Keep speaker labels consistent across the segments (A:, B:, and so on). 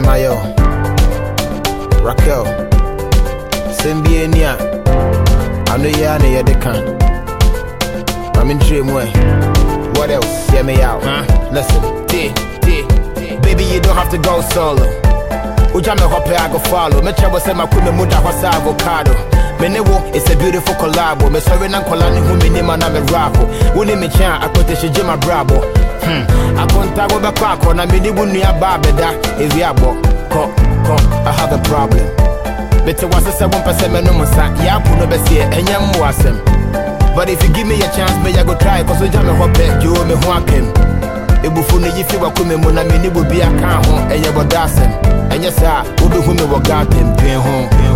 A: Mayo, Raquel, Simbiania, I know you are near the can. I'm in dream way. What else? Hear me out, huh? Listen, D, D, baby, you don't have to go solo. Uja me I go follow. Me trouble say my kume muda hwasa avocado. Me ne it's a beautiful collabo. Me sorry na kola ni hu me ni na me rapo. Woni me chan akote she jima brabo. Hmm. Akonta go be kwako na me ni bu nua ba beda. Evi abo. Ko, ko, I have a problem. Bete wase se won pese me no musa. Ya pu no be se enye mu asem. But if you give me a chance, me I go try cause uja me hope you me ho akem. ebufu no yifi wakome mu na mene bobi aka ho ɛyɛ bɔda asɛm ɛnyɛ saa wobɛhu me wɔ garden pɛn ho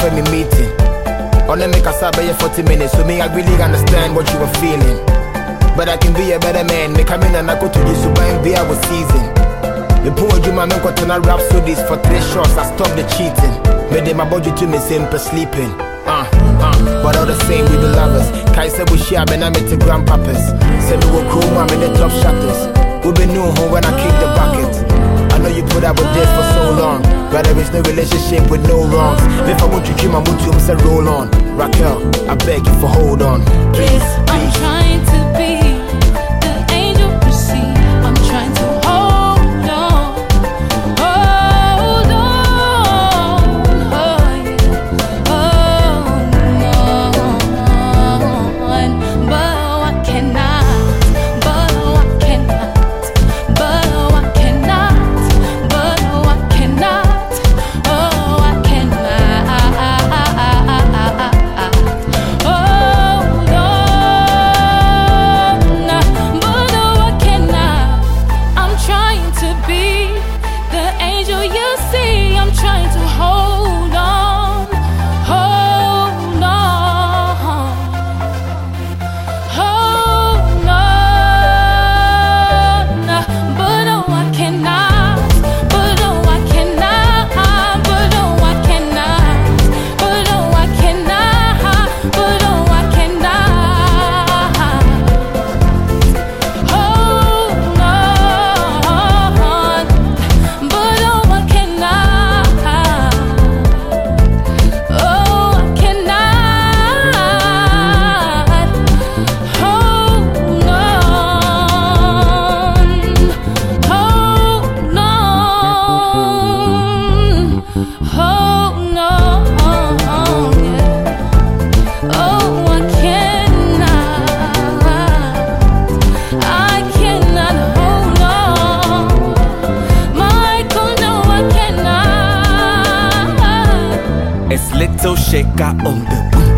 A: for me meeting. On the make a sub 40 minutes, so me I really understand what you were feeling. But I can be a better man. Me come in and I go to the super and be our season. Me poor Juma men got to rap so this for three shots. I stop the cheating. Me dey my body to me simple sleeping. Uh, uh, but all the same we be lovers. Kai said we share me na me to grandpapas. Say me will cool I'm in the top shutters. We be new home when I kick the bucket. I know you put up with this for so long, but there is no relationship with no wrongs. If I want you, keep my mood to say roll on. Raquel, I beg you for hold on. Please,
B: I'm trying to
C: It's little shit got beat.